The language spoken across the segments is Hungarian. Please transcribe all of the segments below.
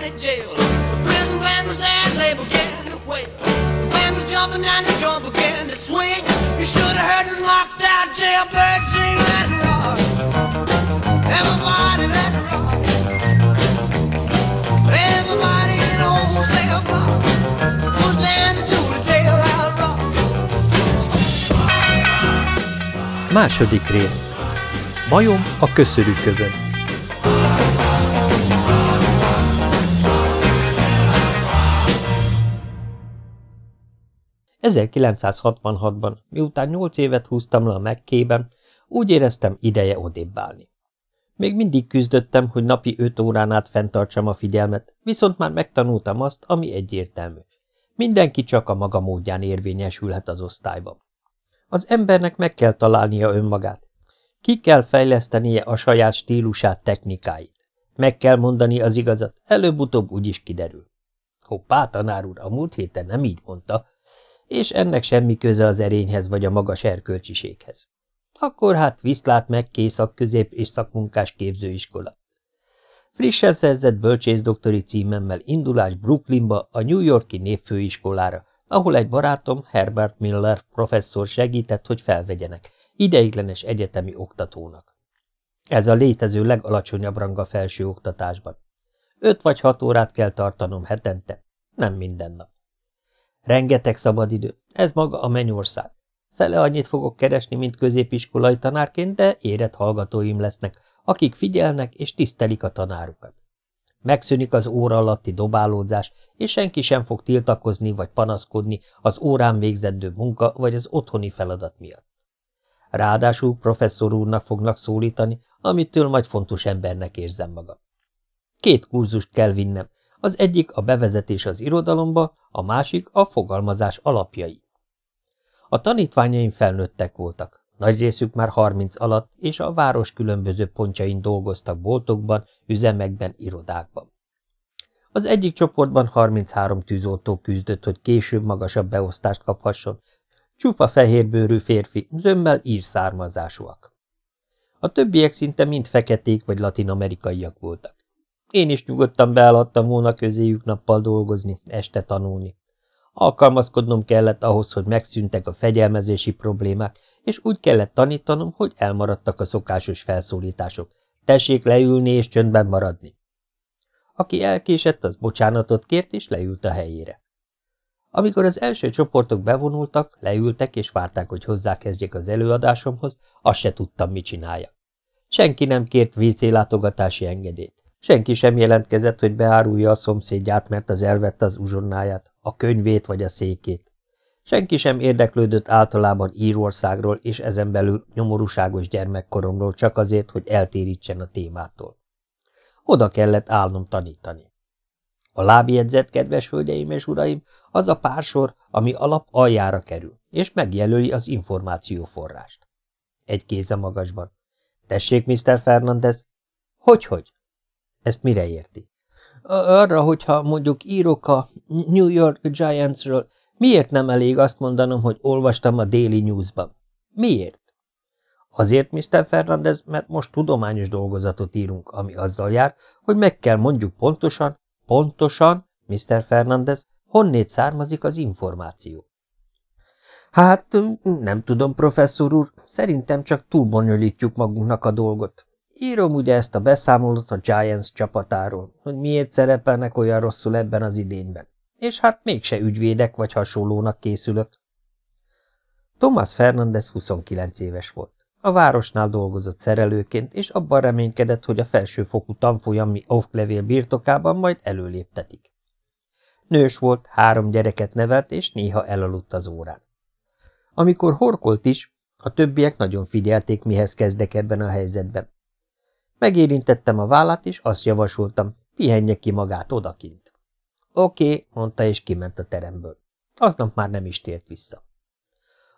county jail. The prison band was there, they began to wail. The band was jumping and the drum began to swing. You should have heard this out jailbird sing, it rock. Everybody let it rock. Everybody in block. Második rész. Majom a. ...1966-ban, miután nyolc évet húztam le a mekkében, úgy éreztem ideje odébb állni. Még mindig küzdöttem, hogy napi öt órán át fenntartsam a figyelmet, viszont már megtanultam azt, ami egyértelmű. Mindenki csak a maga módján érvényesülhet az osztályban. Az embernek meg kell találnia önmagát. Ki kell fejlesztenie a saját stílusát, technikáit. Meg kell mondani az igazat, előbb-utóbb úgyis kiderül. Hoppá, tanár úr, a múlt héten nem így mondta, és ennek semmi köze az erényhez vagy a magas erkölcsiséghez. Akkor hát viszlát meg készak közép és szakmunkás képzőiskola. Frissen szerzett bölcsészdoktori címemmel indulás Brooklynba a New Yorki népfőiskolára, ahol egy barátom, Herbert Miller professzor segített, hogy felvegyenek, ideiglenes egyetemi oktatónak. Ez a létező legalacsonyabb ranga felső oktatásban. Öt vagy hat órát kell tartanom hetente, nem minden nap. Rengeteg szabadidő, ez maga a mennyország. Fele annyit fogok keresni, mint középiskolai tanárként, de érett hallgatóim lesznek, akik figyelnek és tisztelik a tanárukat. Megszűnik az óra alatti dobálódzás, és senki sem fog tiltakozni vagy panaszkodni az órán végzendő munka vagy az otthoni feladat miatt. Ráadásul professzor úrnak fognak szólítani, amitől majd fontos embernek érzem magam. Két kurzust kell vinnem, az egyik a bevezetés az irodalomba, a másik a fogalmazás alapjai. A tanítványaim felnőttek voltak, nagy részük már harminc alatt, és a város különböző pontjain dolgoztak boltokban, üzemekben, irodákban. Az egyik csoportban 33 tűzoltó küzdött, hogy később magasabb beosztást kaphasson, csupa fehérbőrű férfi, zömmel ír származásúak. A többiek szinte mind feketék vagy latinamerikaiak voltak. Én is nyugodtan beállhattam volna közéjük nappal dolgozni, este tanulni. Alkalmazkodnom kellett ahhoz, hogy megszűntek a fegyelmezési problémák, és úgy kellett tanítanom, hogy elmaradtak a szokásos felszólítások. Tessék leülni és csöndben maradni. Aki elkésett, az bocsánatot kért, és leült a helyére. Amikor az első csoportok bevonultak, leültek és várták, hogy hozzákezdjék az előadásomhoz, azt se tudtam, mit csináljak. Senki nem kért vízélátogatási engedélyt. Senki sem jelentkezett, hogy beárulja a szomszédját, mert az elvette az uzsonnáját, a könyvét vagy a székét. Senki sem érdeklődött általában Írországról és ezen belül nyomorúságos gyermekkoromról csak azért, hogy eltérítsen a témától. Oda kellett állnom tanítani. A lábjegyzet, kedves hölgyeim és uraim, az a pársor, ami alap aljára kerül, és megjelöli az információforrást. Egy kéze magasban. Tessék, Mr. Fernandez? Hogy-hogy? Ezt mire érti? Arra, hogyha mondjuk írok a New York Giantsről, miért nem elég azt mondanom, hogy olvastam a Daily Newsban? Miért? Azért, Mr. Fernandez, mert most tudományos dolgozatot írunk, ami azzal jár, hogy meg kell mondjuk pontosan, pontosan, Mr. Fernandez, honnét származik az információ. Hát, nem tudom, professzor úr, szerintem csak túlbonyolítjuk magunknak a dolgot. Írom ugye ezt a beszámolót a Giants csapatáról, hogy miért szerepelnek olyan rosszul ebben az idényben. És hát mégse ügyvédek vagy hasonlónak készülök. Thomas Fernandez 29 éves volt. A városnál dolgozott szerelőként, és abban reménykedett, hogy a felsőfokú tanfolyami oklevél birtokában majd előléptetik. Nős volt, három gyereket nevelt, és néha elaludt az órán. Amikor horkolt is, a többiek nagyon figyelték, mihez kezdek ebben a helyzetben. Megérintettem a vállát, és azt javasoltam, pihenje ki magát odakint. Oké, mondta, és kiment a teremből. Aznap már nem is tért vissza.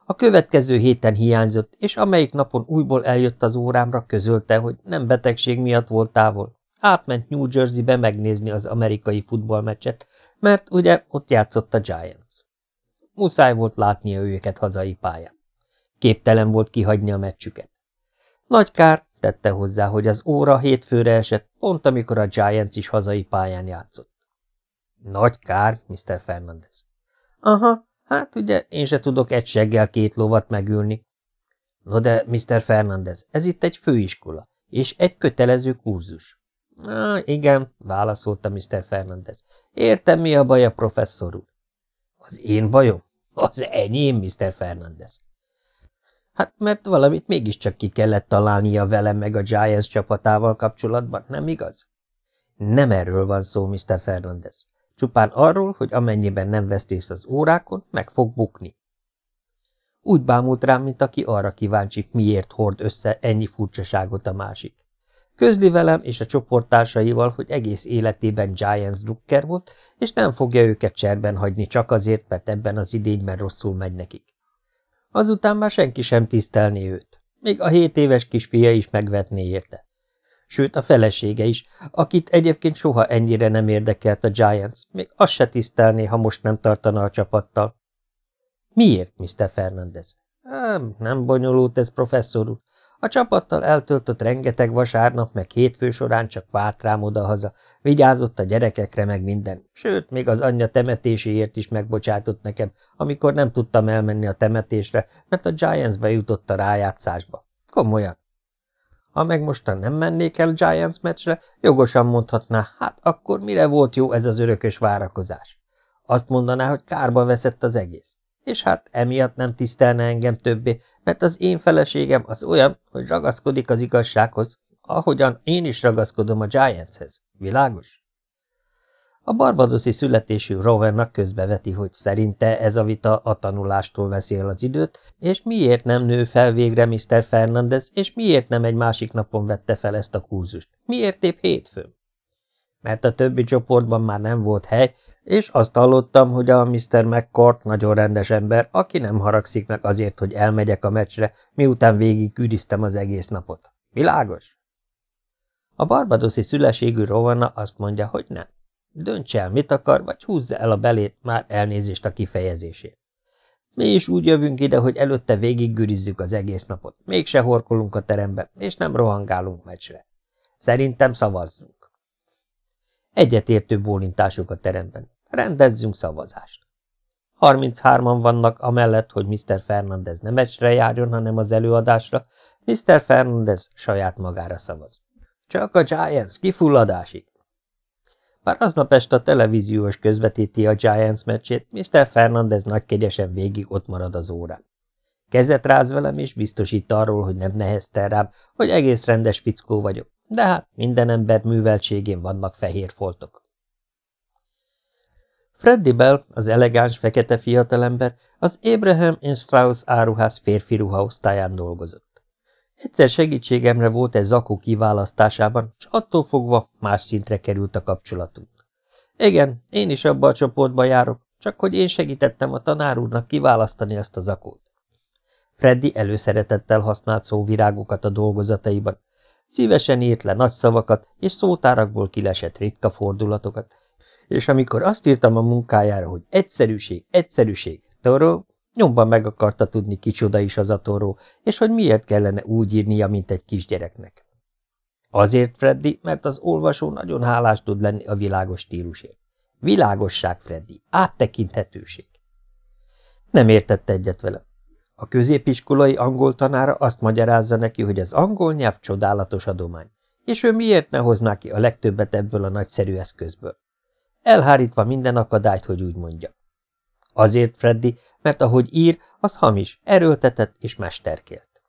A következő héten hiányzott, és amelyik napon újból eljött az órámra, közölte, hogy nem betegség miatt volt távol. Átment New Jersey-be megnézni az amerikai futballmeccset, mert ugye ott játszott a Giants. Muszáj volt látnia őket hazai pályán. Képtelen volt kihagyni a meccsüket. Nagy kár, tette hozzá, hogy az óra hétfőre esett, pont amikor a Giants is hazai pályán játszott. Nagy kár, Mr. Fernandez. Aha, hát ugye én se tudok egy seggel két lovat megülni. No de, Mr. Fernandez, ez itt egy főiskola, és egy kötelező kurzus. Ah, igen, válaszolta Mr. Fernandez. Értem, mi a baj a professzor úr. Az én bajom? Az enyém, Mr. Fernandez. Hát, mert valamit mégiscsak ki kellett találnia velem meg a Giants csapatával kapcsolatban, nem igaz? Nem erről van szó, Mr. Fernandez. Csupán arról, hogy amennyiben nem vesz az órákon, meg fog bukni. Úgy bámult rám, mint aki arra kíváncsi, miért hord össze ennyi furcsaságot a másik. Közli velem és a csoporttársaival, hogy egész életében Giants drukker volt, és nem fogja őket cserben hagyni csak azért, mert ebben az idényben rosszul megy nekik. Azután már senki sem tisztelné őt. Még a hét éves kisfia is megvetné érte. Sőt, a felesége is, akit egyébként soha ennyire nem érdekelt a Giants, még azt se tisztelné, ha most nem tartana a csapattal. Miért, Mr. Fernandez? Nem, nem bonyolult ez, professzor. A csapattal eltöltött rengeteg vasárnap, meg hétfő során csak várt rám odahaza, vigyázott a gyerekekre meg minden, sőt, még az anyja temetéséért is megbocsátott nekem, amikor nem tudtam elmenni a temetésre, mert a Giants bejutott a rájátszásba. Komolyan. Ha meg mostan nem mennék el Giants meccsre, jogosan mondhatná, hát akkor mire volt jó ez az örökös várakozás? Azt mondaná, hogy kárba veszett az egész. És hát emiatt nem tisztelne engem többé, mert az én feleségem az olyan, hogy ragaszkodik az igazsághoz, ahogyan én is ragaszkodom a Giantshez. Világos? A barbadoszi születésű Rowannak közbeveti, hogy szerinte ez a vita a tanulástól veszi el az időt, és miért nem nő fel végre Mr. Fernandez, és miért nem egy másik napon vette fel ezt a kurzust? Miért épp hétfőn? Mert a többi csoportban már nem volt hely, és azt hallottam, hogy a Mr. McCourt nagyon rendes ember, aki nem haragszik meg azért, hogy elmegyek a meccsre, miután végig küldiztem az egész napot. Világos? A barbadoszi szüleségű Rovanna azt mondja, hogy nem. Döntse el, mit akar, vagy húzza el a belét, már elnézést a kifejezését. Mi is úgy jövünk ide, hogy előtte végiggürizzük az egész napot. Mégse horkolunk a terembe, és nem rohangálunk meccsre. Szerintem szavazzunk. Egyetértő bólintások a teremben. Rendezzünk szavazást. 33-an vannak amellett, hogy Mr. Fernandez nem meccsre járjon, hanem az előadásra. Mr. Fernandez saját magára szavaz. Csak a Giants kifulladásig. Bár aznap este a televíziós közvetíti a Giants meccsét, Mr. Fernandez nagykegyesen végig ott marad az órán. Kezet ráz velem, és biztosít arról, hogy nem neheztel rám, hogy egész rendes fickó vagyok, de hát minden ember műveltségén vannak fehér foltok. Freddy Bell, az elegáns fekete fiatalember, az Abraham Strauss áruház férfi ruhaosztályán dolgozott. Egyszer segítségemre volt egy zakó kiválasztásában, és attól fogva más szintre került a kapcsolatunk. Igen, én is abba a csoportba járok, csak hogy én segítettem a tanár úrnak kiválasztani azt a zakót. Freddy előszeretettel használt szóvirágokat a dolgozataiban. Szívesen írt le nagy szavakat, és szótárakból kilesett ritka fordulatokat. És amikor azt írtam a munkájára, hogy egyszerűség, egyszerűség, Toro, Nyomban meg akarta tudni, kicsoda is az a toró, és hogy miért kellene úgy írnia, mint egy kisgyereknek. Azért, Freddy, mert az olvasó nagyon hálás tud lenni a világos stílusért. Világosság, Freddy, áttekinthetőség. Nem értette egyet velem. A középiskolai angol tanára azt magyarázza neki, hogy az angol nyelv csodálatos adomány, és ő miért ne hozná ki a legtöbbet ebből a nagyszerű eszközből. Elhárítva minden akadályt, hogy úgy mondja. Azért, Freddy, mert ahogy ír, az hamis, erőltetett és mesterkélt.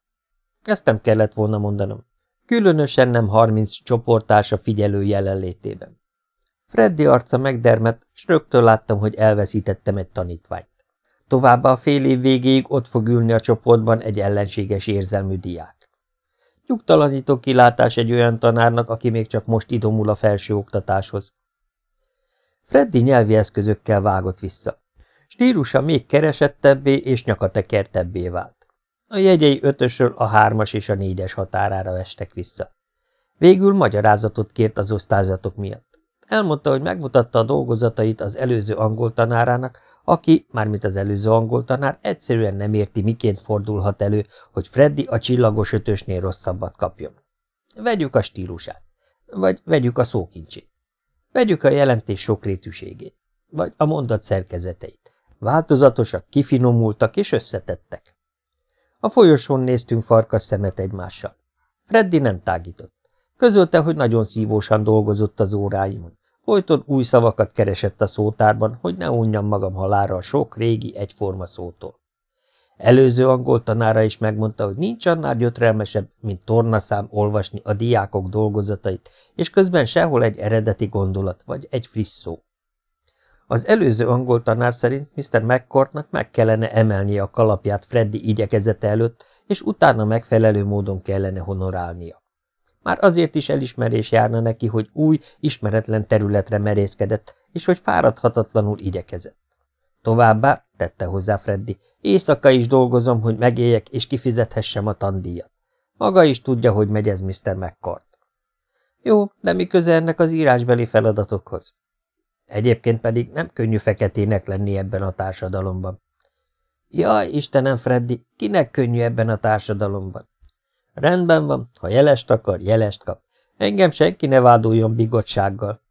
Ezt nem kellett volna mondanom. Különösen nem harminc csoportársa figyelő jelenlétében. Freddy arca megdermett, s rögtön láttam, hogy elveszítettem egy tanítványt. Továbbá a fél év végéig ott fog ülni a csoportban egy ellenséges érzelmű diák. Nyugtalanító kilátás egy olyan tanárnak, aki még csak most idomul a felső oktatáshoz. Freddy nyelvi eszközökkel vágott vissza. Stílusa még keresettebbé és nyakatekertebbé vált. A jegyei ötösről a hármas és a négyes határára estek vissza. Végül magyarázatot kért az osztályzatok miatt. Elmondta, hogy megmutatta a dolgozatait az előző angol tanárának, aki, mármint az előző angol tanár, egyszerűen nem érti, miként fordulhat elő, hogy Freddy a csillagos ötösnél rosszabbat kapjon. Vegyük a stílusát, vagy vegyük a szókincsét. Vegyük a jelentés sokrétűségét. vagy a mondat szerkezeteit. Változatosak, kifinomultak és összetettek. A folyosón néztünk farkas szemet egymással. Freddy nem tágított. Közölte, hogy nagyon szívósan dolgozott az óráimon. Folyton új szavakat keresett a szótárban, hogy ne unjam magam halára a sok régi egyforma szótól. Előző angol tanára is megmondta, hogy nincs annál gyötrelmesebb, mint tornaszám olvasni a diákok dolgozatait, és közben sehol egy eredeti gondolat, vagy egy friss szó. Az előző angol tanár szerint Mr. McCourtnak meg kellene emelnie a kalapját Freddy igyekezete előtt, és utána megfelelő módon kellene honorálnia. Már azért is elismerés járna neki, hogy új, ismeretlen területre merészkedett, és hogy fáradhatatlanul igyekezett. Továbbá, tette hozzá Freddy, éjszaka is dolgozom, hogy megéljek és kifizethessem a tandíjat. Maga is tudja, hogy megy ez Mr. McCart. Jó, de mi köze ennek az írásbeli feladatokhoz? Egyébként pedig nem könnyű feketének lenni ebben a társadalomban. Jaj, Istenem, Freddy, kinek könnyű ebben a társadalomban? Rendben van, ha jelest akar, jelest kap. Engem senki ne vádoljon bigotsággal.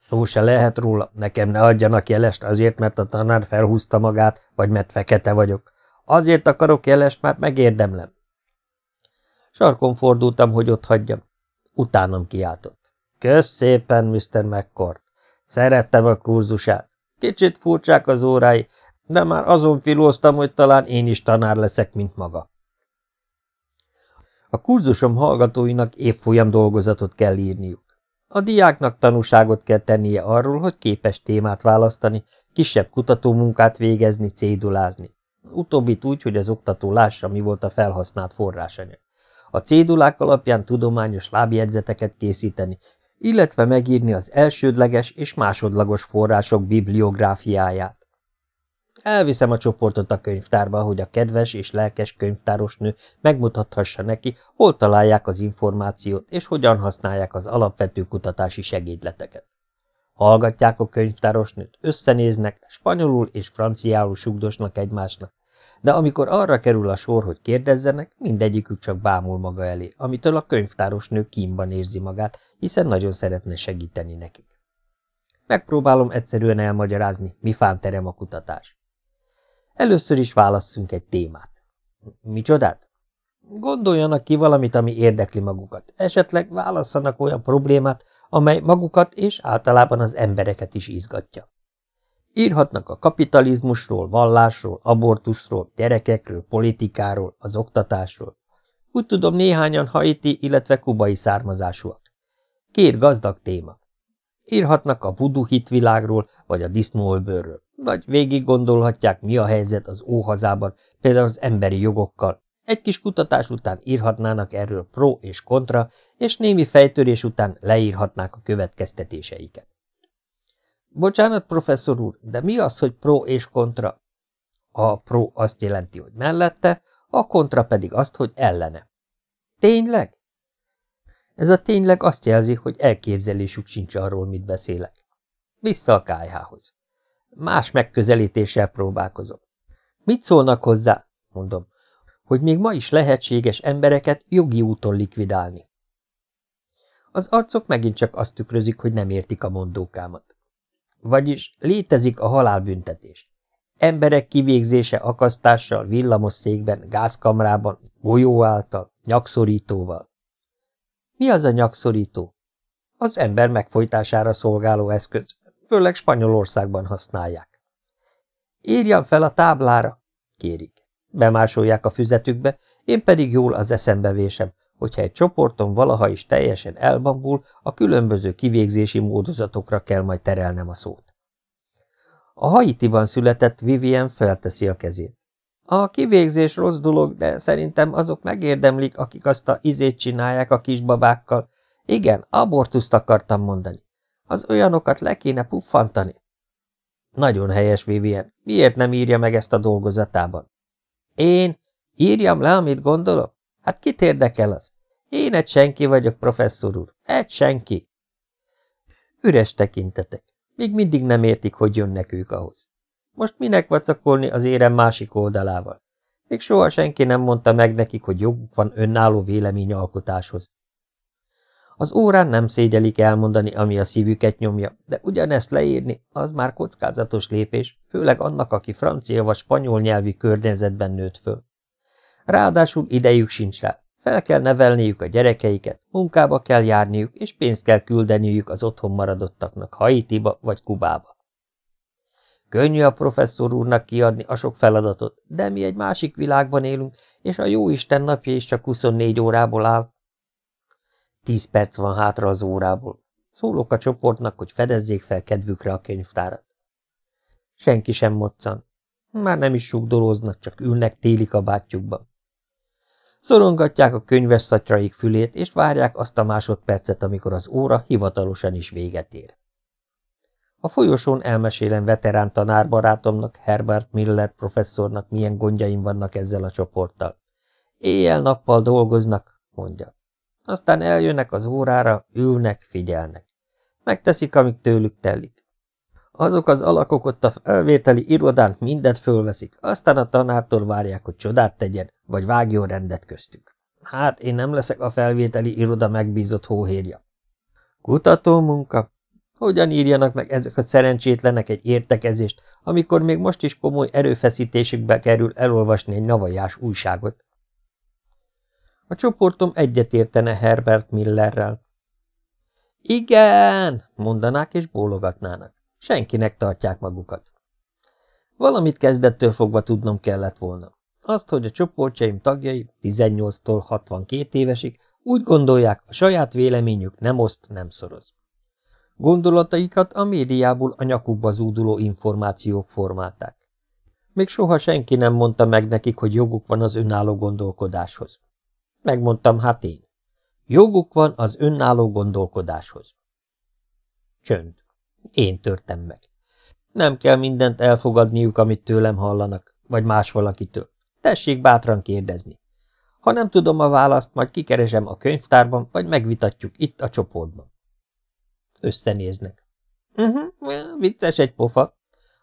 Szó se lehet róla, nekem ne adjanak jelest azért, mert a tanár felhúzta magát, vagy mert fekete vagyok. Azért akarok jelest, mert megérdemlem. Sarkon fordultam, hogy ott hagyjam. Utánam kiáltott. Kösz szépen, Mr. McCord. Szerettem a kurzusát. Kicsit furcsák az órái, de már azon filóztam, hogy talán én is tanár leszek, mint maga. A kurzusom hallgatóinak évfolyam dolgozatot kell írniuk. A diáknak tanúságot kell tennie arról, hogy képes témát választani, kisebb kutatómunkát végezni, cédulázni. Utóbbit úgy, hogy az oktató lássa, mi volt a felhasznált forrásanyag. A cédulák alapján tudományos lábjegyzeteket készíteni, illetve megírni az elsődleges és másodlagos források bibliográfiáját. Elviszem a csoportot a könyvtárba, hogy a kedves és lelkes könyvtárosnő megmutathassa neki, hol találják az információt, és hogyan használják az alapvető kutatási segédleteket. Hallgatják a könyvtárosnőt, összenéznek, spanyolul és franciául sugdosnak egymásnak, de amikor arra kerül a sor, hogy kérdezzenek, mindegyikük csak bámul maga elé, amitől a könyvtárosnő kínban érzi magát, hiszen nagyon szeretne segíteni nekik. Megpróbálom egyszerűen elmagyarázni, mi fán terem a kutatás. Először is válasszunk egy témát. Micsodát? Gondoljanak ki valamit, ami érdekli magukat. Esetleg válasszanak olyan problémát, amely magukat és általában az embereket is izgatja. Írhatnak a kapitalizmusról, vallásról, abortuszról, gyerekekről, politikáról, az oktatásról. Úgy tudom, néhányan haiti, illetve kubai származásúak. Két gazdag téma. Írhatnak a vudu hitvilágról, vagy a disznóölbőrről, vagy végig gondolhatják, mi a helyzet az óhazában, például az emberi jogokkal. Egy kis kutatás után írhatnának erről pro és kontra, és némi fejtörés után leírhatnák a következtetéseiket. Bocsánat, professzor úr, de mi az, hogy pro és kontra? A pro azt jelenti, hogy mellette, a kontra pedig azt, hogy ellene. Tényleg? Ez a tényleg azt jelzi, hogy elképzelésük sincs arról, mit beszélek. Vissza a kájhához. Más megközelítéssel próbálkozom. Mit szólnak hozzá, mondom, hogy még ma is lehetséges embereket jogi úton likvidálni. Az arcok megint csak azt tükrözik, hogy nem értik a mondókámat. Vagyis létezik a halálbüntetés. Emberek kivégzése akasztással, villamos székben, gázkamrában, golyó által, nyakszorítóval. Mi az a nyakszorító? Az ember megfojtására szolgáló eszköz, főleg Spanyolországban használják. Írjam fel a táblára, kérik. Bemásolják a füzetükbe, én pedig jól az eszembe vésem, hogyha egy csoporton valaha is teljesen elbambul, a különböző kivégzési módozatokra kell majd terelnem a szót. A Haitiban született Vivien felteszi a kezét. A kivégzés rossz dolog, de szerintem azok megérdemlik, akik azt a izét csinálják a kisbabákkal. Igen, abortuszt akartam mondani. Az olyanokat le kéne puffantani. Nagyon helyes, Vivien. Miért nem írja meg ezt a dolgozatában? Én? Írjam le, amit gondolok? Hát kit érdekel az? Én egy senki vagyok, professzor úr. Egy senki. Üres tekintetek. Még mindig nem értik, hogy jönnek ők ahhoz. Most minek vacakolni az érem másik oldalával? Még soha senki nem mondta meg nekik, hogy joguk van önálló véleményalkotáshoz. Az órán nem szégyelik elmondani, ami a szívüket nyomja, de ugyanezt leírni, az már kockázatos lépés, főleg annak, aki francia vagy spanyol nyelvű környezetben nőtt föl. Ráadásul idejük sincs rá, fel kell nevelniük a gyerekeiket, munkába kell járniuk, és pénzt kell küldeniük az otthon maradottaknak Haitiba vagy Kubába. Könnyű a professzor úrnak kiadni a sok feladatot, de mi egy másik világban élünk, és a jó Isten napja is csak 24 órából áll. Tíz perc van hátra az órából. Szólok a csoportnak, hogy fedezzék fel kedvükre a könyvtárat. Senki sem moccan. Már nem is sugdolóznak, csak ülnek téli kabátjukban. Szorongatják a könyves szatyraik fülét, és várják azt a másodpercet, amikor az óra hivatalosan is véget ér. A folyosón elmesélem veterán tanárbarátomnak, Herbert Miller professzornak, milyen gondjaim vannak ezzel a csoporttal. Éjjel-nappal dolgoznak, mondja. Aztán eljönnek az órára, ülnek, figyelnek. Megteszik, amik tőlük telik. Azok az alakok ott a felvételi irodán mindent fölveszik, aztán a tanártól várják, hogy csodát tegyen, vagy vágjon rendet köztük. Hát én nem leszek a felvételi iroda megbízott hóhérja. Kutató munka, hogyan írjanak meg ezek a szerencsétlenek egy értekezést, amikor még most is komoly erőfeszítésükbe kerül elolvasni egy navajás újságot? A csoportom egyetértene Herbert Millerrel. Igen, mondanák és bólogatnának. Senkinek tartják magukat. Valamit kezdettől fogva tudnom kellett volna. Azt, hogy a csoportjaim tagjai 18-tól 62 évesig úgy gondolják, a saját véleményük nem oszt, nem szoroz. Gondolataikat a médiából a nyakukba zúduló információk formálták. Még soha senki nem mondta meg nekik, hogy joguk van az önálló gondolkodáshoz. Megmondtam, hát én. Joguk van az önálló gondolkodáshoz. Csönd. Én törtem meg. Nem kell mindent elfogadniuk, amit tőlem hallanak, vagy más valakitől. Tessék bátran kérdezni. Ha nem tudom a választ, majd kikeresem a könyvtárban, vagy megvitatjuk itt a csoportban. Összenéznek. Uh mhm, -huh, vicces egy pofa.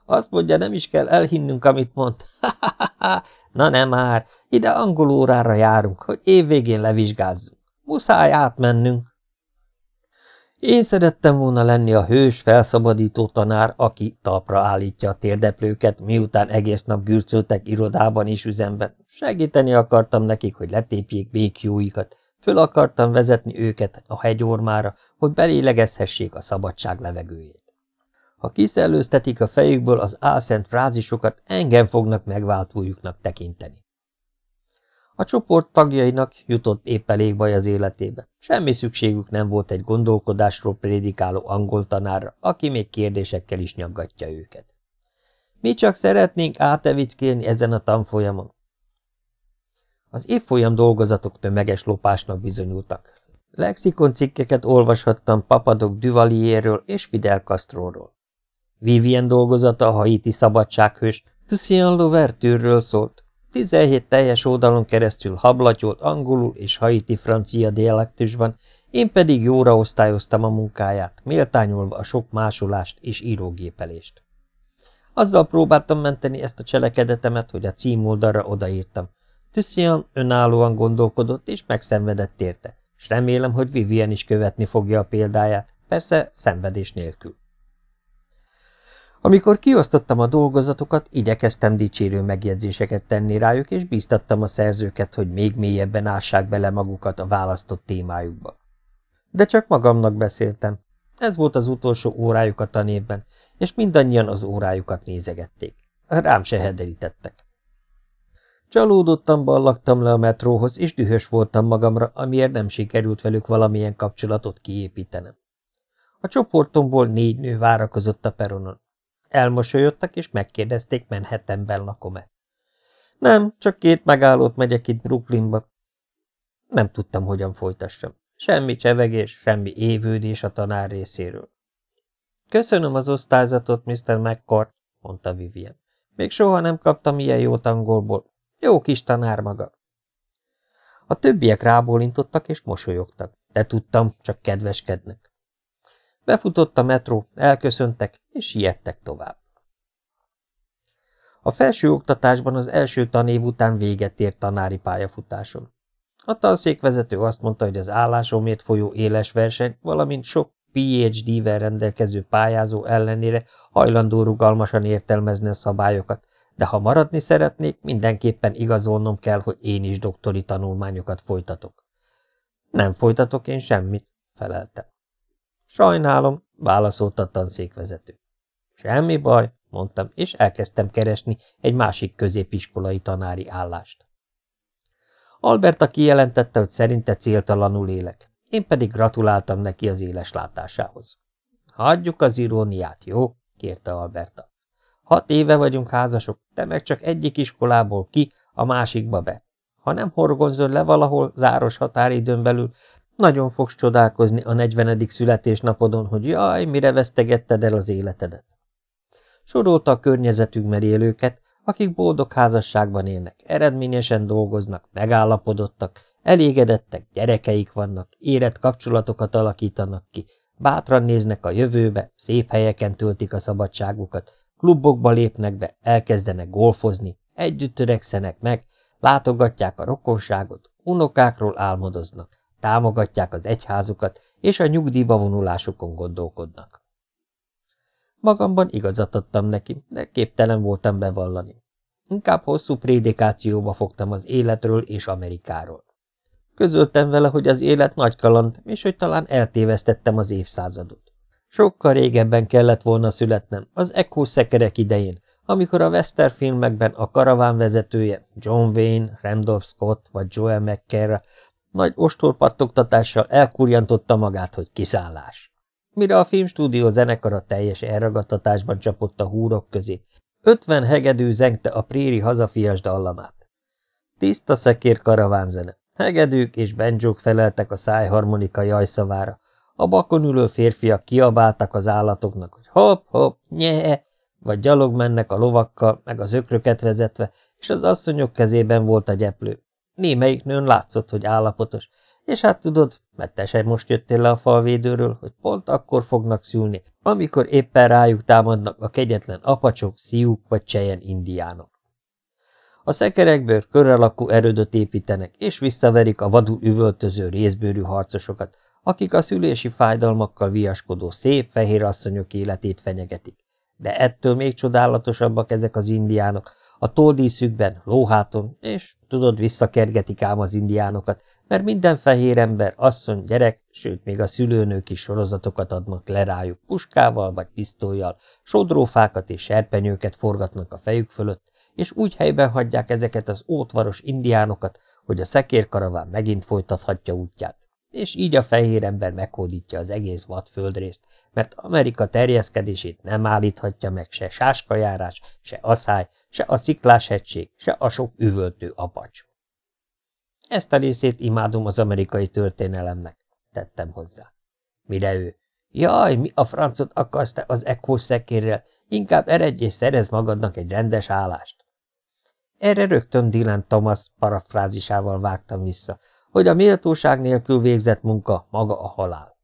Azt mondja, nem is kell elhinnünk, amit mond. Na nem már, ide angol órára járunk, hogy évvégén levizsgázzunk. Muszáj átmennünk. Én szerettem volna lenni a hős, felszabadító tanár, aki talpra állítja a térdeplőket, miután egész nap gürcöltek irodában és üzemben. Segíteni akartam nekik, hogy letépjék békjóikat, Föl akartam vezetni őket a hegyormára, hogy belélegezhessék a szabadság levegőjét. Ha kiszellőztetik a fejükből az álszent frázisokat, engem fognak megváltójuknak tekinteni. A csoport tagjainak jutott épp elég baj az életébe. Semmi szükségük nem volt egy gondolkodásról prédikáló angol tanárra, aki még kérdésekkel is nyaggatja őket. Mi csak szeretnénk átevickélni ezen a tanfolyamon, az évfolyam dolgozatok tömeges lopásnak bizonyultak. Lexikon cikkeket olvashattam Papadok Duvalierről és Fidel Castroról. Vivien dolgozata a haiti szabadsághős Tucien Louverture-ről szólt. 17 teljes oldalon keresztül hablatyolt angolul és haiti francia dialektusban, én pedig jóra osztályoztam a munkáját, méltányolva a sok másolást és írógépelést. Azzal próbáltam menteni ezt a cselekedetemet, hogy a címoldalra odaírtam. Tüsszian önállóan gondolkodott, és megszenvedett érte, és remélem, hogy Vivien is követni fogja a példáját, persze szenvedés nélkül. Amikor kiosztottam a dolgozatokat, igyekeztem dicsérő megjegyzéseket tenni rájuk, és bíztattam a szerzőket, hogy még mélyebben ássák bele magukat a választott témájukba. De csak magamnak beszéltem. Ez volt az utolsó órájuk a tanévben, és mindannyian az órájukat nézegették. Rám se hederítettek. Csalódottan ballagtam le a metróhoz, és dühös voltam magamra, amiért nem sikerült velük valamilyen kapcsolatot kiépítenem. A csoportomból négy nő várakozott a peronon. Elmosolyodtak, és megkérdezték, Manhattanben lakom-e. Nem, csak két megállót megyek itt Brooklynba. Nem tudtam, hogyan folytassam. Semmi csevegés, semmi évődés a tanár részéről. Köszönöm az osztályzatot, Mr. McCord, mondta Vivian. Még soha nem kaptam ilyen jót angolból. Jó kis tanár maga. A többiek rábólintottak és mosolyogtak, de tudtam, csak kedveskednek. Befutott a metró, elköszöntek, és siettek tovább. A felső oktatásban az első tanév után véget ért tanári pályafutásom. A tanszékvezető azt mondta, hogy az állásomért folyó éles verseny, valamint sok PhD-vel rendelkező pályázó ellenére hajlandó rugalmasan értelmezni a szabályokat, de ha maradni szeretnék, mindenképpen igazolnom kell, hogy én is doktori tanulmányokat folytatok. Nem folytatok én semmit, feleltem. Sajnálom, válaszolta a tanszékvezető. Semmi baj, mondtam, és elkezdtem keresni egy másik középiskolai tanári állást. Alberta kijelentette, hogy szerinte céltalanul élek, én pedig gratuláltam neki az éles látásához. Hagyjuk az iróniát, jó? kérte Alberta. Hat éve vagyunk házasok, te meg csak egyik iskolából ki, a másikba be. Ha nem horgonzol le valahol záros határidőn belül, nagyon fogsz csodálkozni a negyvenedik születésnapodon, hogy jaj, mire vesztegetted el az életedet. Sorolta a környezetünkben élőket, akik boldog házasságban élnek, eredményesen dolgoznak, megállapodottak, elégedettek, gyerekeik vannak, érett kapcsolatokat alakítanak ki, bátran néznek a jövőbe, szép helyeken töltik a szabadságukat, klubokba lépnek be, elkezdenek golfozni, együtt törekszenek meg, látogatják a rokonságot, unokákról álmodoznak, támogatják az egyházukat, és a nyugdíjba vonulásukon gondolkodnak. Magamban igazat adtam neki, de képtelen voltam bevallani. Inkább hosszú prédikációba fogtam az életről és Amerikáról. Közöltem vele, hogy az élet nagy kaland, és hogy talán eltévesztettem az évszázadot. Sokkal régebben kellett volna születnem, az Echo szekerek idején, amikor a Western filmekben a karaván vezetője, John Wayne, Randolph Scott vagy Joel McCarra nagy ostorpattogtatással elkurjantotta magát, hogy kiszállás. Mire a filmstúdió zenekara teljes elragadtatásban csapott a húrok közé, ötven hegedű zengte a préri hazafias dallamát. Tiszta szekér karavánzene, hegedűk és benjók feleltek a szájharmonika jajszavára, a bakon ülő férfiak kiabáltak az állatoknak, hogy hopp-hopp, nye, vagy gyalog mennek a lovakkal, meg az ökröket vezetve, és az asszonyok kezében volt a gyeplő. Némelyik nőn látszott, hogy állapotos, és hát tudod, mert te sem most jöttél le a falvédőről, hogy pont akkor fognak szülni, amikor éppen rájuk támadnak a kegyetlen apacsok, szíjuk vagy csejen indiánok. A szekerekből kör alakú erődöt építenek, és visszaverik a vadul üvöltöző részbőrű harcosokat, akik a szülési fájdalmakkal viaskodó szép fehér asszonyok életét fenyegetik. De ettől még csodálatosabbak ezek az indiánok, a toldíszükben, lóháton, és tudod, visszakergetik ám az indiánokat, mert minden fehér ember, asszony, gyerek, sőt, még a szülőnők is sorozatokat adnak le rájuk puskával vagy pisztolyjal, sodrófákat és serpenyőket forgatnak a fejük fölött, és úgy helyben hagyják ezeket az ótvaros indiánokat, hogy a szekérkaraván megint folytathatja útját. És így a fehér ember meghódítja az egész vadföldrészt, mert Amerika terjeszkedését nem állíthatja meg se sáskajárás, se aszály, se a sziklás hegység, se a sok üvöltő apacs. Ezt a részét imádom az amerikai történelemnek, tettem hozzá. Mire ő? Jaj, mi a francot akarsz te az ekkós szekérrel? Inkább eredj és szerez magadnak egy rendes állást. Erre rögtön Dylan Thomas parafrázisával vágtam vissza, hogy a méltóság nélkül végzett munka maga a halál.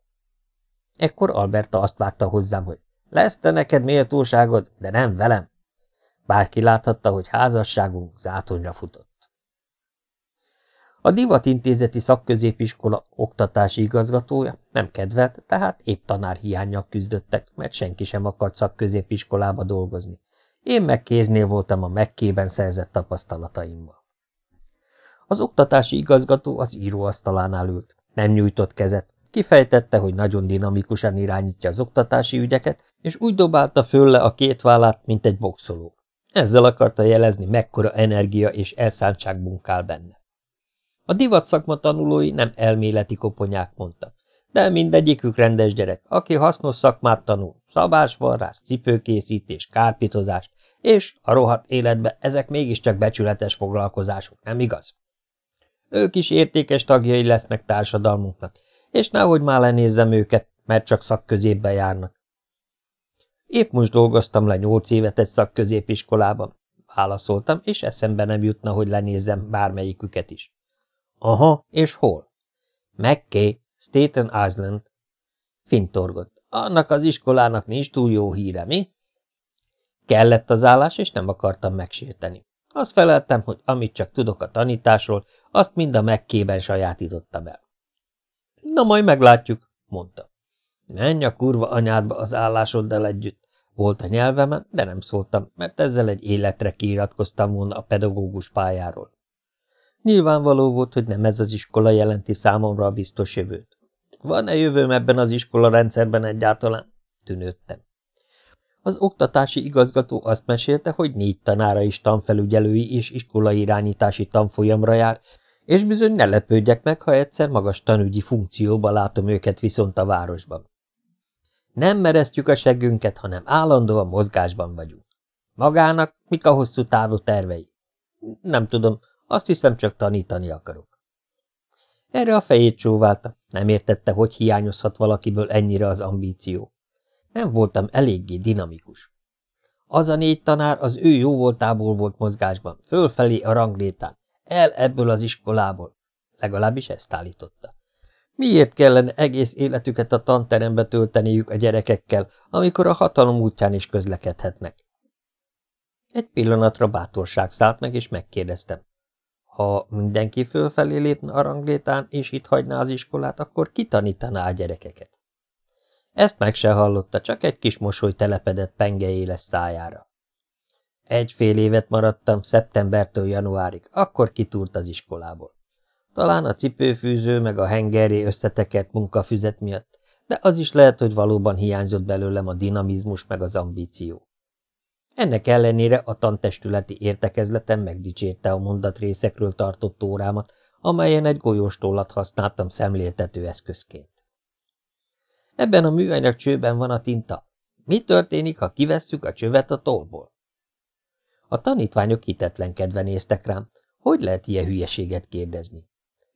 Ekkor Alberta azt vágta hozzám, hogy lesz te neked méltóságod, de nem velem. Bárki láthatta, hogy házasságunk zátonyra futott. A divatintézeti szakközépiskola oktatási igazgatója nem kedvelt, tehát épp tanárhiányjal küzdöttek, mert senki sem akart szakközépiskolába dolgozni. Én meg kéznél voltam a mekkében szerzett tapasztalataimmal. Az oktatási igazgató az íróasztalánál ült, nem nyújtott kezet, kifejtette, hogy nagyon dinamikusan irányítja az oktatási ügyeket, és úgy dobálta föl a két vállát, mint egy boxoló. Ezzel akarta jelezni, mekkora energia és elszántság munkál benne. A divat szakma tanulói nem elméleti koponyák, mondta. De mindegyikük rendes gyerek, aki hasznos szakmát tanul, szabásvarrás, cipőkészítés, kárpitozást, és a rohadt életbe ezek mégiscsak becsületes foglalkozások, nem igaz? Ők is értékes tagjai lesznek társadalmunknak, és nehogy már lenézzem őket, mert csak szakközépbe járnak. Épp most dolgoztam le nyolc évet egy szakközépiskolában, válaszoltam, és eszembe nem jutna, hogy lenézzem bármelyiküket is. Aha, és hol? Mekké, Staten Island. Fintorgott. Annak az iskolának nincs túl jó híre, mi? Kellett az állás, és nem akartam megsérteni. Azt feleltem, hogy amit csak tudok a tanításról, azt mind a megkében sajátítottam el. Na, majd meglátjuk, mondta. Menj a kurva anyádba az állásoddal együtt, volt a nyelvemen, de nem szóltam, mert ezzel egy életre kiiratkoztam volna a pedagógus pályáról. Nyilvánvaló volt, hogy nem ez az iskola jelenti számomra a biztos jövőt. Van-e jövőm ebben az iskola rendszerben egyáltalán? Tűnődtem. Az oktatási igazgató azt mesélte, hogy négy tanára is tanfelügyelői és iskolai irányítási tanfolyamra jár, és bizony ne lepődjek meg, ha egyszer magas tanügyi funkcióba látom őket viszont a városban. Nem meresztjük a seggünket, hanem állandóan mozgásban vagyunk. Magának mik a hosszú távú tervei? Nem tudom, azt hiszem csak tanítani akarok. Erre a fejét csóválta, nem értette, hogy hiányozhat valakiből ennyire az ambíció. Nem voltam eléggé dinamikus. Az a négy tanár az ő jó voltából volt mozgásban, fölfelé a ranglétán, el ebből az iskolából. Legalábbis ezt állította. Miért kellene egész életüket a tanterembe tölteniük a gyerekekkel, amikor a hatalom útján is közlekedhetnek? Egy pillanatra bátorság szállt meg, és megkérdeztem. Ha mindenki fölfelé lépne a ranglétán, és itt hagyná az iskolát, akkor ki tanítaná a gyerekeket? Ezt meg se hallotta, csak egy kis mosoly telepedett penge éles szájára. Egy fél évet maradtam, szeptembertől januárig, akkor kitúrt az iskolából. Talán a cipőfűző meg a hengeré összetekert munkafüzet miatt, de az is lehet, hogy valóban hiányzott belőlem a dinamizmus meg az ambíció. Ennek ellenére a tantestületi értekezleten megdicsérte a mondatrészekről tartott órámat, amelyen egy golyóstollat használtam szemléltető eszközként. Ebben a műanyag csőben van a tinta. Mi történik, ha kivesszük a csövet a tollból? A tanítványok hitetlenkedve néztek rám. Hogy lehet ilyen hülyeséget kérdezni?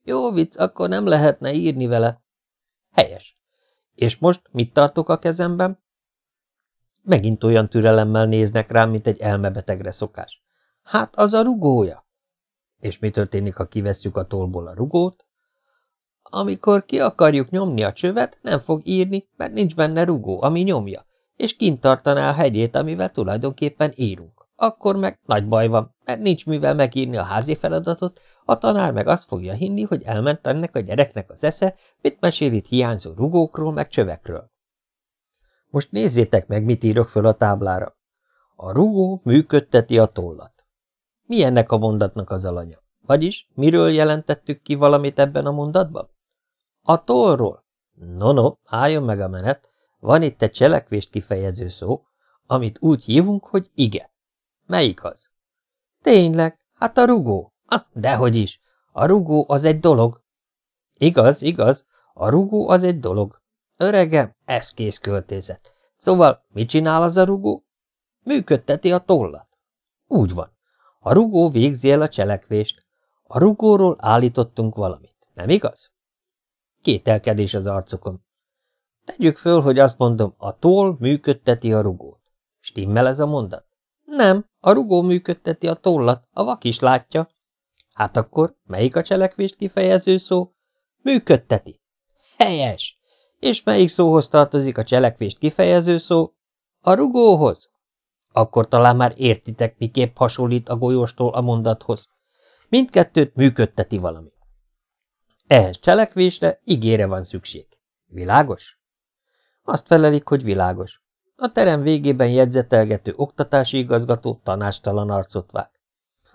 Jó vicc, akkor nem lehetne írni vele. Helyes. És most mit tartok a kezemben? Megint olyan türelemmel néznek rám, mint egy elmebetegre szokás. Hát az a rugója. És mi történik, ha kivesszük a tollból a rugót? Amikor ki akarjuk nyomni a csövet, nem fog írni, mert nincs benne rugó, ami nyomja, és kint tartaná a hegyét, amivel tulajdonképpen írunk. Akkor meg nagy baj van, mert nincs mivel megírni a házi feladatot, a tanár meg azt fogja hinni, hogy elment ennek a gyereknek az esze, mit mesél itt hiányzó rugókról meg csövekről. Most nézzétek meg, mit írok föl a táblára. A rugó működteti a tollat. Mi ennek a mondatnak az alanya? Vagyis, miről jelentettük ki valamit ebben a mondatban? A tollról. No, no, álljon meg a menet. Van itt egy cselekvést kifejező szó, amit úgy hívunk, hogy ige. Melyik az? Tényleg, hát a rugó. Ah, dehogy is. A rugó az egy dolog. Igaz, igaz, a rugó az egy dolog. Öregem, ez kész költészet. Szóval mit csinál az a rugó? Működteti a tollat. Úgy van. A rugó végzi el a cselekvést. A rugóról állítottunk valamit, nem igaz? Kételkedés az arcokon. Tegyük föl, hogy azt mondom, a toll működteti a rugót. Stimmel ez a mondat? Nem, a rugó működteti a tollat, a vak is látja. Hát akkor melyik a cselekvést kifejező szó? Működteti. Helyes! És melyik szóhoz tartozik a cselekvést kifejező szó? A rugóhoz. Akkor talán már értitek, miképp hasonlít a golyóstól a mondathoz. Mindkettőt működteti valami. Ehhez cselekvésre igére van szükség. Világos? Azt felelik, hogy világos. A terem végében jegyzetelgető oktatási igazgató tanástalan arcot vág.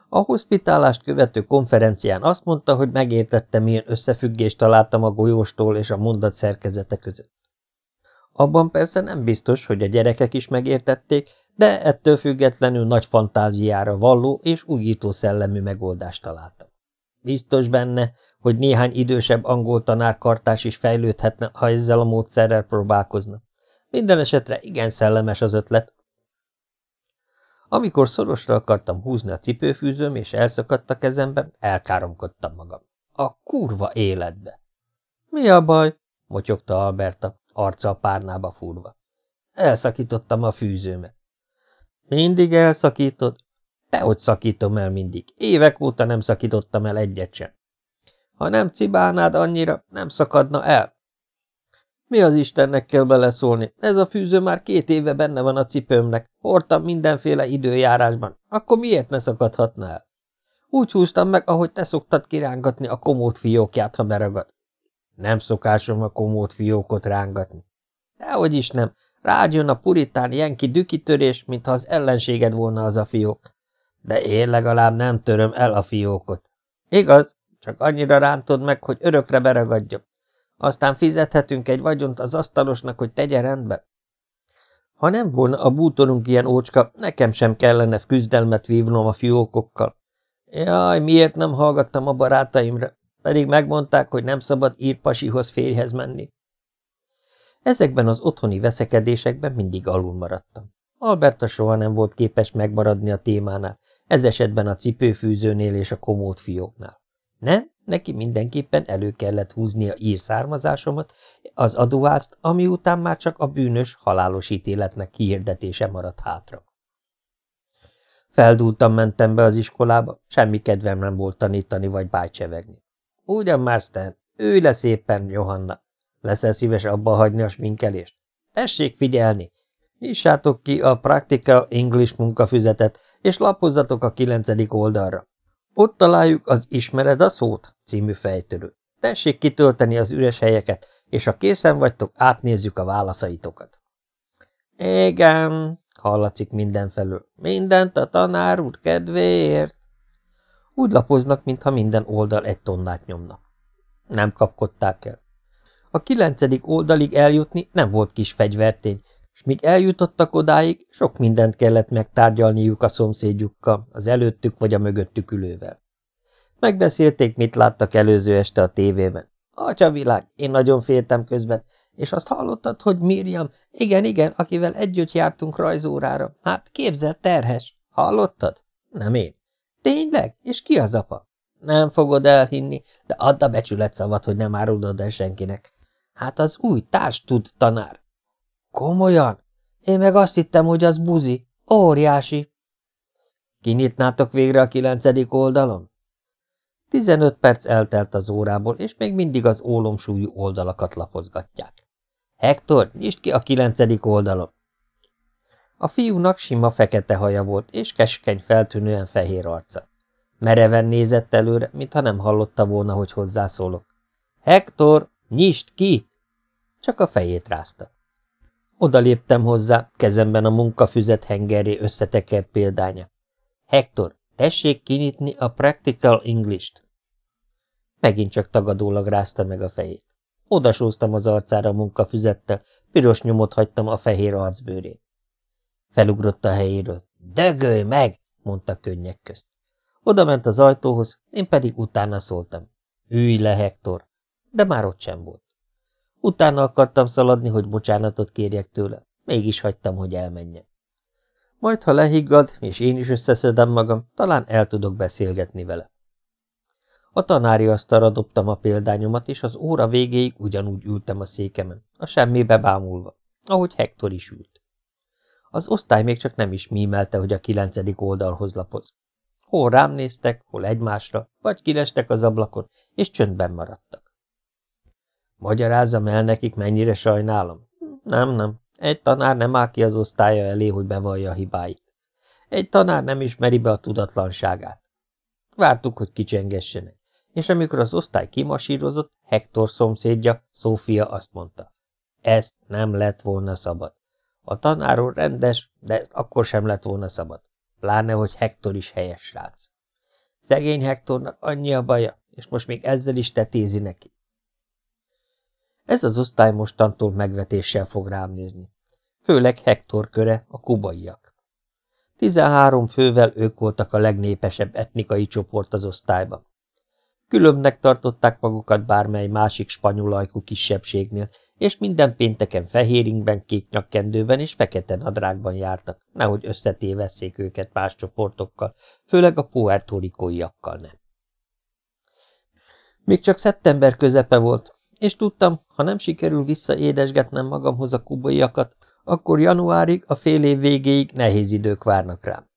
A hospitálást követő konferencián azt mondta, hogy megértette, milyen összefüggést találtam a golyóstól és a mondat szerkezete között. Abban persze nem biztos, hogy a gyerekek is megértették, de ettől függetlenül nagy fantáziára valló és újító szellemű megoldást találtam. Biztos benne, hogy néhány idősebb angol tanár kartás is fejlődhetne, ha ezzel a módszerrel próbálkozna. Minden esetre igen szellemes az ötlet. Amikor szorosra akartam húzni a cipőfűzőm, és elszakadt a kezemben, elkáromkodtam magam. A kurva életbe! Mi a baj? motyogta Alberta, arca a párnába fúrva. Elszakítottam a fűzőmet. Mindig elszakítod? Tehogy szakítom el mindig. Évek óta nem szakítottam el egyet sem. Ha nem cibálnád annyira, nem szakadna el. Mi az Istennek kell beleszólni? Ez a fűző már két éve benne van a cipőmnek. Hordtam mindenféle időjárásban. Akkor miért ne szakadhatna el? Úgy húztam meg, ahogy te szoktad kirángatni a komót fiókját, ha beragad. Nem szokásom a komót fiókot rángatni. Dehogy is nem. Rád a puritán jenki dükitörés, mintha az ellenséged volna az a fiók. De én legalább nem töröm el a fiókot. Igaz, csak annyira rántod meg, hogy örökre beragadjam. Aztán fizethetünk egy vagyont az asztalosnak, hogy tegye rendbe. Ha nem volna a bútorunk ilyen ócska, nekem sem kellene küzdelmet vívnom a fiókokkal. Jaj, miért nem hallgattam a barátaimra? Pedig megmondták, hogy nem szabad írpasihoz férjhez menni. Ezekben az otthoni veszekedésekben mindig alul maradtam. Alberta soha nem volt képes megmaradni a témánál, ez esetben a cipőfűzőnél és a komód fióknál. Nem, neki mindenképpen elő kellett húznia ír származásomat, az adóázt, ami után már csak a bűnös, halálos ítéletnek kihirdetése maradt hátra. Feldúltam mentem be az iskolába, semmi kedvem nem volt tanítani vagy bájcsevegni. Ugyan már, Stan, ülj le szépen, Johanna. Leszel szíves abba hagyni a sminkelést? Tessék figyelni! Nyissátok ki a Practical English munkafüzetet, és lapozzatok a kilencedik oldalra. Ott találjuk az Ismered a szót című fejtörő. Tessék kitölteni az üres helyeket, és ha készen vagytok, átnézzük a válaszaitokat. Igen, hallatszik mindenfelől. Mindent a tanár úr kedvéért. Úgy lapoznak, mintha minden oldal egy tonnát nyomna. Nem kapkodták el. A kilencedik oldalig eljutni nem volt kis fegyvertény, és míg eljutottak odáig, sok mindent kellett megtárgyalniuk a szomszédjukkal, az előttük vagy a mögöttük ülővel. Megbeszélték, mit láttak előző este a tévében. Atya világ, én nagyon féltem közben, és azt hallottad, hogy Miriam, igen, igen, akivel együtt jártunk rajzórára. Hát képzel, terhes. Hallottad? Nem én. Tényleg? És ki az apa? Nem fogod elhinni, de add a becsület szavat, hogy nem árulod el senkinek. Hát az új társ tud tanár. Komolyan? Én meg azt hittem, hogy az buzi. Óriási. Kinyitnátok végre a kilencedik oldalon? Tizenöt perc eltelt az órából, és még mindig az ólomsúlyú oldalakat lapozgatják. Hector, nyisd ki a kilencedik oldalon! A fiúnak sima fekete haja volt, és keskeny feltűnően fehér arca. Mereven nézett előre, mintha nem hallotta volna, hogy hozzászólok. Hector, nyisd ki! Csak a fejét rázta. Oda léptem hozzá, kezemben a munkafüzet hengeré összetekert példánya. Hector, tessék kinyitni a Practical English-t. Megint csak tagadólag rázta meg a fejét. Odasóztam az arcára a munkafüzettel, piros nyomot hagytam a fehér arcbőrén. Felugrott a helyéről. Dögölj meg! mondta könnyek közt. Oda ment az ajtóhoz, én pedig utána szóltam. Ülj le, Hector! De már ott sem volt. Utána akartam szaladni, hogy bocsánatot kérjek tőle, mégis hagytam, hogy elmenjen. Majd, ha lehiggad, és én is összeszedem magam, talán el tudok beszélgetni vele. A tanári asztalra dobtam a példányomat, és az óra végéig ugyanúgy ültem a székemen, a semmibe bámulva, ahogy Hektor is ült. Az osztály még csak nem is mímelte, hogy a kilencedik oldalhoz lapoz. Hol rám néztek, hol egymásra, vagy kilestek az ablakon, és csöndben maradtak. Magyarázzam el nekik, mennyire sajnálom? Nem, nem. Egy tanár nem áll ki az osztálya elé, hogy bevallja a hibáit. Egy tanár nem ismeri be a tudatlanságát. Vártuk, hogy kicsengessenek, és amikor az osztály kimasírozott, Hector szomszédja, Szófia azt mondta. Ezt nem lett volna szabad. A tanáról rendes, de ezt akkor sem lett volna szabad. Pláne, hogy Hector is helyes srác. Szegény Hectornak annyi a baja, és most még ezzel is tetézi neki. Ez az osztály mostantól megvetéssel fog rám nézni. Főleg Hektor köre, a kubaiak. Tizenhárom fővel ők voltak a legnépesebb etnikai csoport az osztályban. Különbnek tartották magukat bármely másik spanyolajkú kisebbségnél, és minden pénteken fehéringben, kék nyakkendőben és fekete nadrágban jártak, nehogy összetévesszék őket más csoportokkal, főleg a puertorikóiakkal nem. Még csak szeptember közepe volt, és tudtam, ha nem sikerül visszaédesgetnem magamhoz a kubaiakat, akkor januárig, a fél év végéig nehéz idők várnak rám.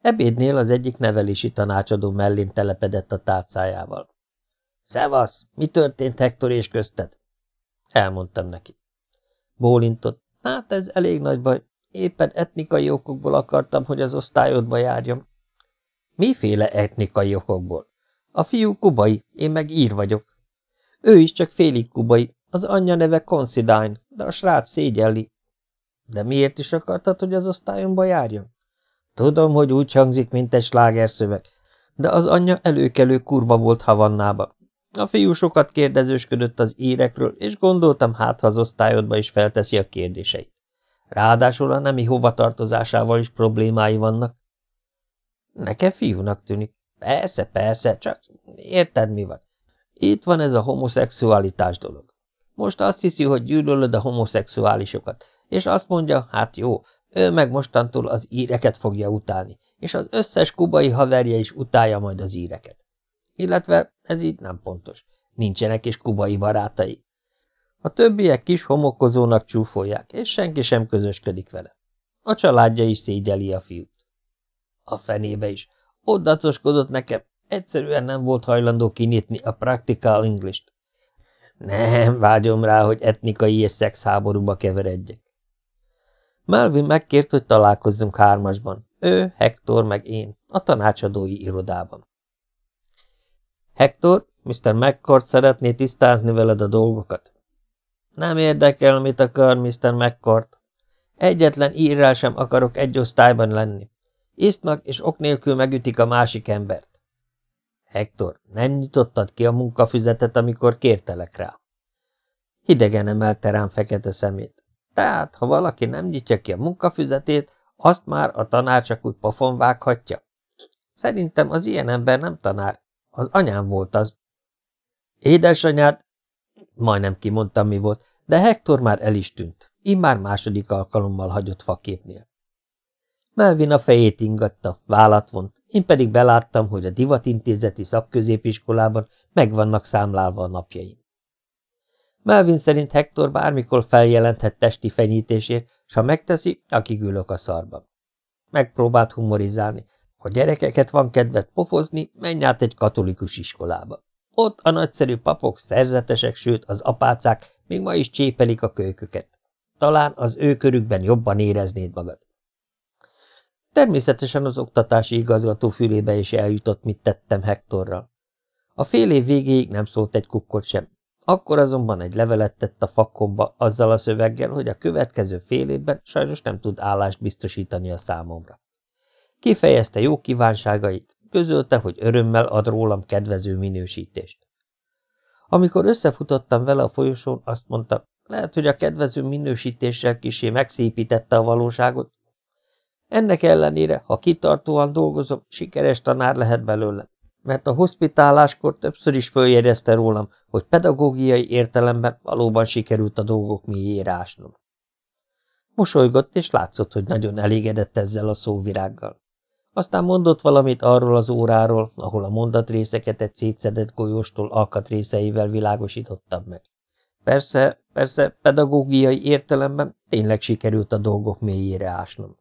Ebédnél az egyik nevelési tanácsadó mellém telepedett a tárcájával. – Szevasz! Mi történt Hektor és közted? Elmondtam neki. Bólintott. Hát ez elég nagy baj. Éppen etnikai okokból akartam, hogy az osztályodba járjam. Miféle etnikai okokból? A fiú kubai, én meg ír vagyok. Ő is csak félig kubai, az anyja neve Considine, de a srác szégyelli. De miért is akartad, hogy az osztályomba járjon? Tudom, hogy úgy hangzik, mint egy slágerszöveg, de az anyja előkelő kurva volt Havannába. A fiú sokat kérdezősködött az érekről, és gondoltam, hát ha az osztályodba is felteszi a kérdéseit. Ráadásul a nemi hovatartozásával is problémái vannak. Nekem fiúnak tűnik. Persze, persze, csak érted mi van. Itt van ez a homoszexualitás dolog. Most azt hiszi, hogy gyűlölöd a homoszexuálisokat, és azt mondja, hát jó, ő meg mostantól az íreket fogja utálni, és az összes kubai haverja is utálja majd az íreket. Illetve ez így nem pontos. Nincsenek is kubai barátai. A többiek kis homokozónak csúfolják, és senki sem közösködik vele. A családja is szégyeli a fiút. A fenébe is. Ott dacoskodott nekem, egyszerűen nem volt hajlandó kinyitni a Practical English-t. Nem vágyom rá, hogy etnikai és szexháborúba keveredjek. Melvin megkért, hogy találkozzunk hármasban. Ő, Hector meg én, a tanácsadói irodában. Hector, Mr. McCord szeretné tisztázni veled a dolgokat. Nem érdekel, mit akar Mr. McCord. Egyetlen írrel sem akarok egy osztályban lenni. Isznak, és ok nélkül megütik a másik embert. Hector, nem nyitottad ki a munkafüzetet, amikor kértelek rá. Hidegen emelte rám fekete szemét. Tehát, ha valaki nem nyitja ki a munkafüzetét, azt már a tanár csak úgy pofon vághatja. Szerintem az ilyen ember nem tanár. Az anyám volt az. Édesanyád, majdnem kimondtam, mi volt, de Hector már el is tűnt. Immár második alkalommal hagyott faképnél. Melvin a fejét ingatta, vállat vont, én pedig beláttam, hogy a divatintézeti szakközépiskolában meg vannak számlálva a napjaim. Melvin szerint Hector bármikor feljelenthet testi fenyítésért, s ha megteszi, akik ülök a szarban. Megpróbált humorizálni. Ha gyerekeket van kedved pofozni, menj át egy katolikus iskolába. Ott a nagyszerű papok szerzetesek, sőt az apácák még ma is csépelik a kölyköket. Talán az ő körükben jobban éreznéd magad. Természetesen az oktatási igazgató fülébe is eljutott, mit tettem Hektorral. A fél év végéig nem szólt egy kukkot sem. Akkor azonban egy levelet tett a fakkomba azzal a szöveggel, hogy a következő fél évben sajnos nem tud állást biztosítani a számomra. Kifejezte jó kívánságait, közölte, hogy örömmel ad rólam kedvező minősítést. Amikor összefutottam vele a folyosón, azt mondta, lehet, hogy a kedvező minősítéssel kisé megszépítette a valóságot, ennek ellenére, ha kitartóan dolgozom, sikeres tanár lehet belőle, mert a hospitáláskor többször is följegyezte rólam, hogy pedagógiai értelemben valóban sikerült a dolgok mélyére ásnom. Mosolygott, és látszott, hogy nagyon elégedett ezzel a szóvirággal. Aztán mondott valamit arról az óráról, ahol a mondatrészeket egy szétszedett golyóstól alkatrészeivel világosítottam meg. Persze, persze, pedagógiai értelemben tényleg sikerült a dolgok mélyére ásnom.